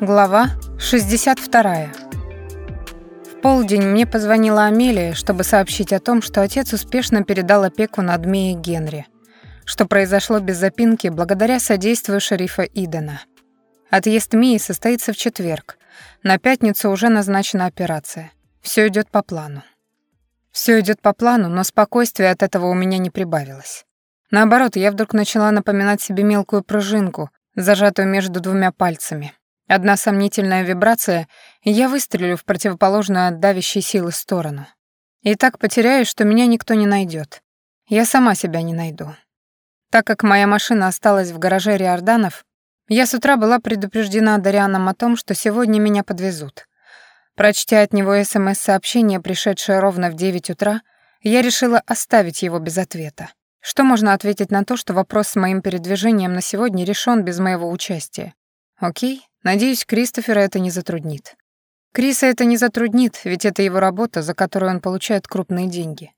Глава 62. В полдень мне позвонила Амелия, чтобы сообщить о том, что отец успешно передал опеку над Мией Генри, что произошло без запинки благодаря содействию шерифа Идена. Отъезд Мии состоится в четверг. На пятницу уже назначена операция. Все идет по плану. Все идет по плану, но спокойствия от этого у меня не прибавилось. Наоборот, я вдруг начала напоминать себе мелкую пружинку, зажатую между двумя пальцами. Одна сомнительная вибрация, и я выстрелю в противоположную от давящей силы сторону. И так потеряю, что меня никто не найдет. Я сама себя не найду. Так как моя машина осталась в гараже Риорданов, я с утра была предупреждена Дарианом о том, что сегодня меня подвезут. Прочтя от него СМС-сообщение, пришедшее ровно в 9 утра, я решила оставить его без ответа. Что можно ответить на то, что вопрос с моим передвижением на сегодня решен без моего участия? Окей, Надеюсь, Кристофера это не затруднит. Криса это не затруднит, ведь это его работа, за которую он получает крупные деньги.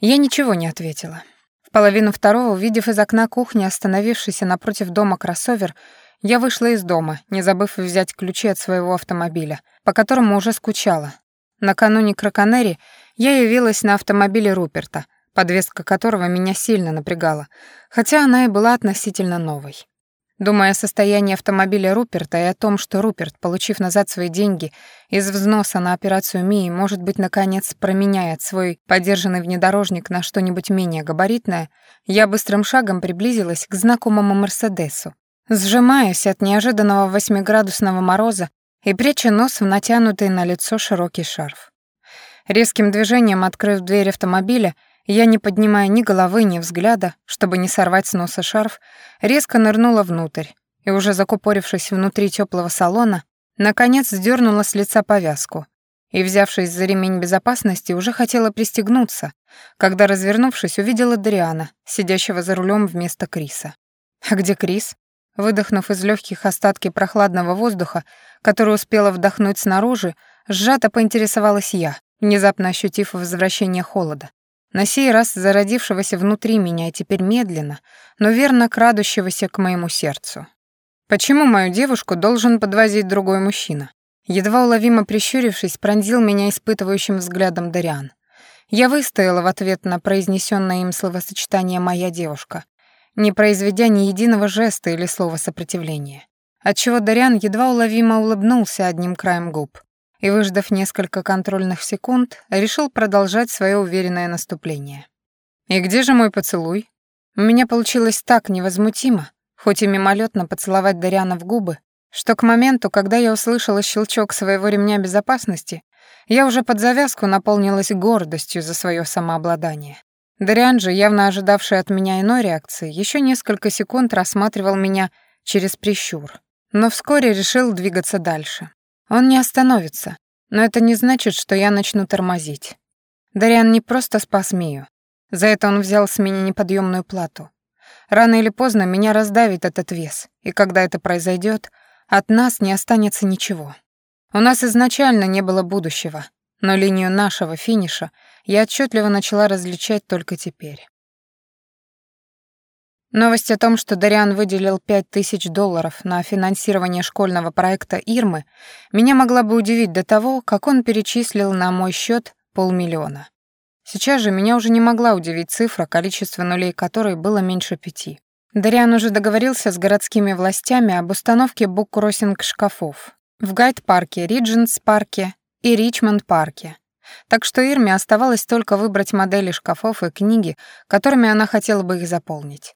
Я ничего не ответила. В половину второго, увидев из окна кухни остановившийся напротив дома кроссовер, я вышла из дома, не забыв взять ключи от своего автомобиля, по которому уже скучала. Накануне Краконери я явилась на автомобиле Руперта, подвеска которого меня сильно напрягала, хотя она и была относительно новой. Думая о состоянии автомобиля Руперта и о том, что Руперт, получив назад свои деньги из взноса на операцию Мии, может быть, наконец променяет свой подержанный внедорожник на что-нибудь менее габаритное, я быстрым шагом приблизилась к знакомому Мерседесу, сжимаясь от неожиданного восьмиградусного мороза и пряча нос в натянутый на лицо широкий шарф. Резким движением открыв дверь автомобиля, я, не поднимая ни головы, ни взгляда, чтобы не сорвать с носа шарф, резко нырнула внутрь и, уже закупорившись внутри теплого салона, наконец сдернула с лица повязку и, взявшись за ремень безопасности, уже хотела пристегнуться, когда, развернувшись, увидела Дриана, сидящего за рулем вместо Криса. «А где Крис?» Выдохнув из легких остатки прохладного воздуха, который успела вдохнуть снаружи, сжато поинтересовалась я, внезапно ощутив возвращение холода на сей раз зародившегося внутри меня и теперь медленно, но верно крадущегося к моему сердцу. Почему мою девушку должен подвозить другой мужчина? Едва уловимо прищурившись, пронзил меня испытывающим взглядом Дариан. Я выстояла в ответ на произнесенное им словосочетание «моя девушка», не произведя ни единого жеста или слова сопротивления. Отчего Дариан едва уловимо улыбнулся одним краем губ и, выждав несколько контрольных секунд, решил продолжать свое уверенное наступление. «И где же мой поцелуй?» У меня получилось так невозмутимо, хоть и мимолетно поцеловать Дариана в губы, что к моменту, когда я услышала щелчок своего ремня безопасности, я уже под завязку наполнилась гордостью за свое самообладание. Дариан же, явно ожидавший от меня иной реакции, еще несколько секунд рассматривал меня через прищур, но вскоре решил двигаться дальше. Он не остановится, но это не значит, что я начну тормозить. Дариан не просто спас Мию. За это он взял с меня неподъемную плату. Рано или поздно меня раздавит этот вес, и когда это произойдет, от нас не останется ничего. У нас изначально не было будущего, но линию нашего финиша я отчетливо начала различать только теперь. Новость о том, что Дариан выделил 5000 долларов на финансирование школьного проекта Ирмы, меня могла бы удивить до того, как он перечислил на мой счет полмиллиона. Сейчас же меня уже не могла удивить цифра, количество нулей которой было меньше пяти. Дариан уже договорился с городскими властями об установке буккроссинг шкафов в Гайд-парке, Ридженс-парке и Ричмонд-парке. Так что Ирме оставалось только выбрать модели шкафов и книги, которыми она хотела бы их заполнить.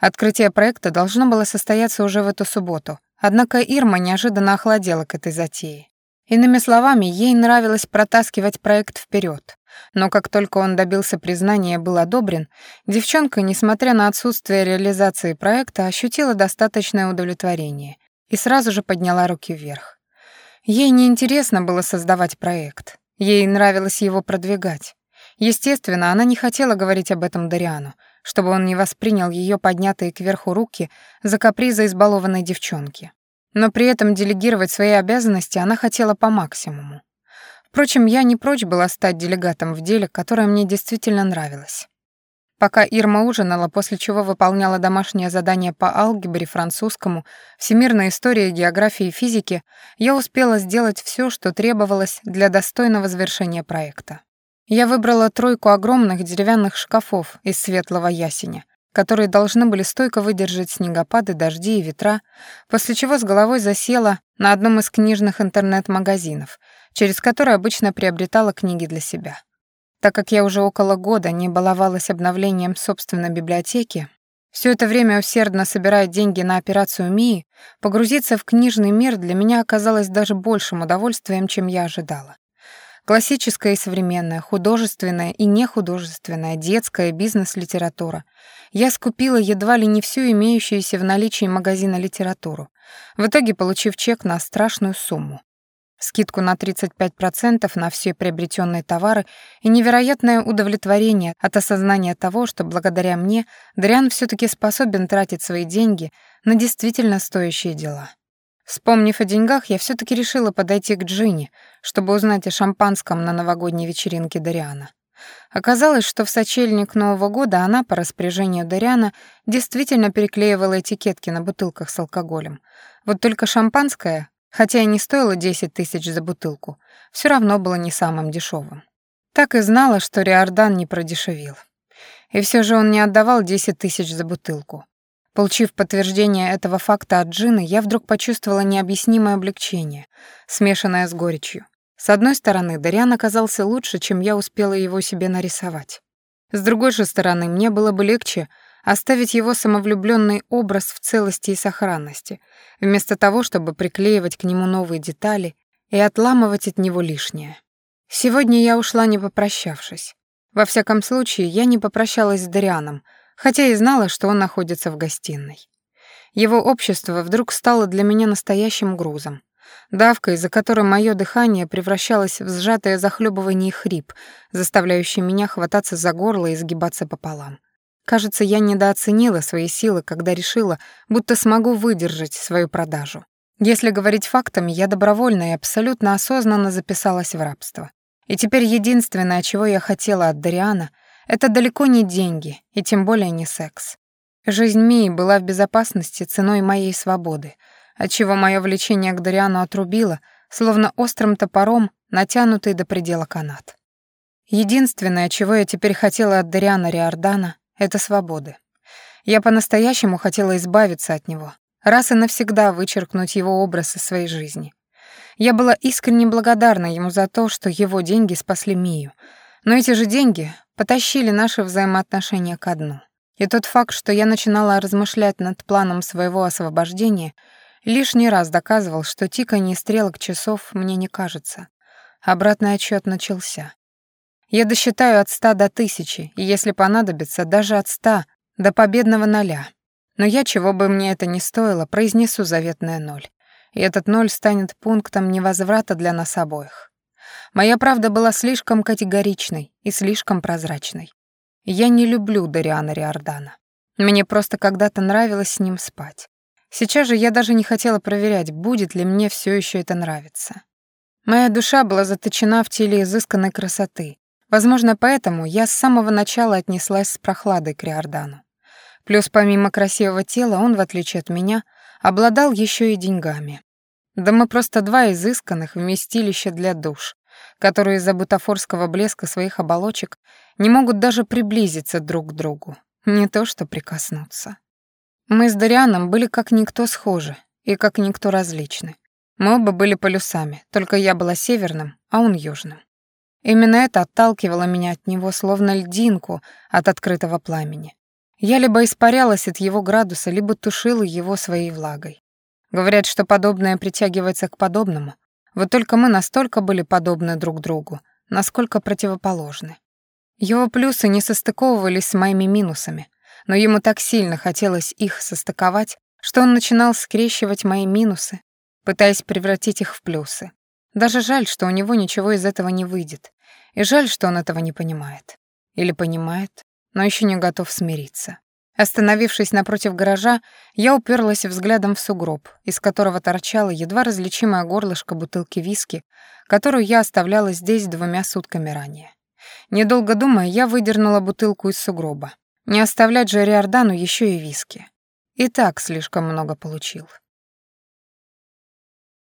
Открытие проекта должно было состояться уже в эту субботу, однако Ирма неожиданно охладела к этой затее. Иными словами, ей нравилось протаскивать проект вперед. Но как только он добился признания и был одобрен, девчонка, несмотря на отсутствие реализации проекта, ощутила достаточное удовлетворение и сразу же подняла руки вверх. Ей не интересно было создавать проект, ей нравилось его продвигать. Естественно, она не хотела говорить об этом Дариану, чтобы он не воспринял ее поднятые кверху руки за капризы избалованной девчонки. Но при этом делегировать свои обязанности она хотела по максимуму. Впрочем, я не прочь была стать делегатом в деле, которое мне действительно нравилось. Пока Ирма ужинала, после чего выполняла домашнее задание по алгебре, французскому, всемирной истории, географии и физике, я успела сделать все, что требовалось для достойного завершения проекта. Я выбрала тройку огромных деревянных шкафов из светлого ясеня, которые должны были стойко выдержать снегопады, дожди и ветра, после чего с головой засела на одном из книжных интернет-магазинов, через который обычно приобретала книги для себя. Так как я уже около года не баловалась обновлением собственной библиотеки, все это время усердно собирая деньги на операцию Мии, погрузиться в книжный мир для меня оказалось даже большим удовольствием, чем я ожидала. Классическая и современная, художественная и нехудожественная, детская бизнес-литература. Я скупила едва ли не всю имеющуюся в наличии магазина литературу, в итоге получив чек на страшную сумму скидку на 35% на все приобретенные товары и невероятное удовлетворение от осознания того, что благодаря мне Дриан все таки способен тратить свои деньги на действительно стоящие дела. Вспомнив о деньгах, я все таки решила подойти к Джинни, чтобы узнать о шампанском на новогодней вечеринке Дариана. Оказалось, что в сочельник Нового года она, по распоряжению Дариана, действительно переклеивала этикетки на бутылках с алкоголем. Вот только шампанское, хотя и не стоило 10 тысяч за бутылку, все равно было не самым дешевым. Так и знала, что Риордан не продешевил. И все же он не отдавал 10 тысяч за бутылку. Получив подтверждение этого факта от Джины, я вдруг почувствовала необъяснимое облегчение, смешанное с горечью. С одной стороны, Дариан оказался лучше, чем я успела его себе нарисовать. С другой же стороны, мне было бы легче оставить его самовлюбленный образ в целости и сохранности, вместо того, чтобы приклеивать к нему новые детали и отламывать от него лишнее. Сегодня я ушла не попрощавшись. Во всяком случае, я не попрощалась с Дарианом, хотя и знала, что он находится в гостиной. Его общество вдруг стало для меня настоящим грузом. Давка, из-за которой мое дыхание превращалось в сжатое захлебывание хрип, заставляющий меня хвататься за горло и сгибаться пополам. Кажется, я недооценила свои силы, когда решила, будто смогу выдержать свою продажу. Если говорить фактами, я добровольно и абсолютно осознанно записалась в рабство. И теперь единственное, чего я хотела от Дариана, это далеко не деньги, и тем более не секс. Жизнь Мии была в безопасности ценой моей свободы, отчего мое влечение к Дариану отрубило, словно острым топором, натянутый до предела канат. Единственное, чего я теперь хотела от Дариана Риордана, это свободы. Я по-настоящему хотела избавиться от него, раз и навсегда вычеркнуть его образ из своей жизни. Я была искренне благодарна ему за то, что его деньги спасли Мию, но эти же деньги потащили наши взаимоотношения ко дну. И тот факт, что я начинала размышлять над планом своего освобождения, лишний раз доказывал, что тиканье стрелок часов мне не кажется. Обратный отчет начался. Я досчитаю от ста до тысячи, и если понадобится, даже от ста до победного ноля. Но я, чего бы мне это ни стоило, произнесу заветное ноль. И этот ноль станет пунктом невозврата для нас обоих. Моя правда была слишком категоричной и слишком прозрачной. Я не люблю Дариана Риордана. Мне просто когда-то нравилось с ним спать. Сейчас же я даже не хотела проверять, будет ли мне все еще это нравиться. Моя душа была заточена в теле изысканной красоты, Возможно, поэтому я с самого начала отнеслась с прохладой к Риордану. Плюс помимо красивого тела он, в отличие от меня, обладал еще и деньгами. Да мы просто два изысканных вместилища для душ, которые из-за бутафорского блеска своих оболочек не могут даже приблизиться друг к другу, не то что прикоснуться. Мы с Дарианом были как никто схожи и как никто различны. Мы оба были полюсами, только я была северным, а он южным. Именно это отталкивало меня от него, словно льдинку от открытого пламени. Я либо испарялась от его градуса, либо тушила его своей влагой. Говорят, что подобное притягивается к подобному. Вот только мы настолько были подобны друг другу, насколько противоположны. Его плюсы не состыковывались с моими минусами, но ему так сильно хотелось их состыковать, что он начинал скрещивать мои минусы, пытаясь превратить их в плюсы. Даже жаль, что у него ничего из этого не выйдет. И жаль, что он этого не понимает. Или понимает, но еще не готов смириться. Остановившись напротив гаража, я уперлась взглядом в сугроб, из которого торчало едва различимое горлышко бутылки виски, которую я оставляла здесь двумя сутками ранее. Недолго думая, я выдернула бутылку из сугроба. Не оставлять же Риордану еще и виски. И так слишком много получил.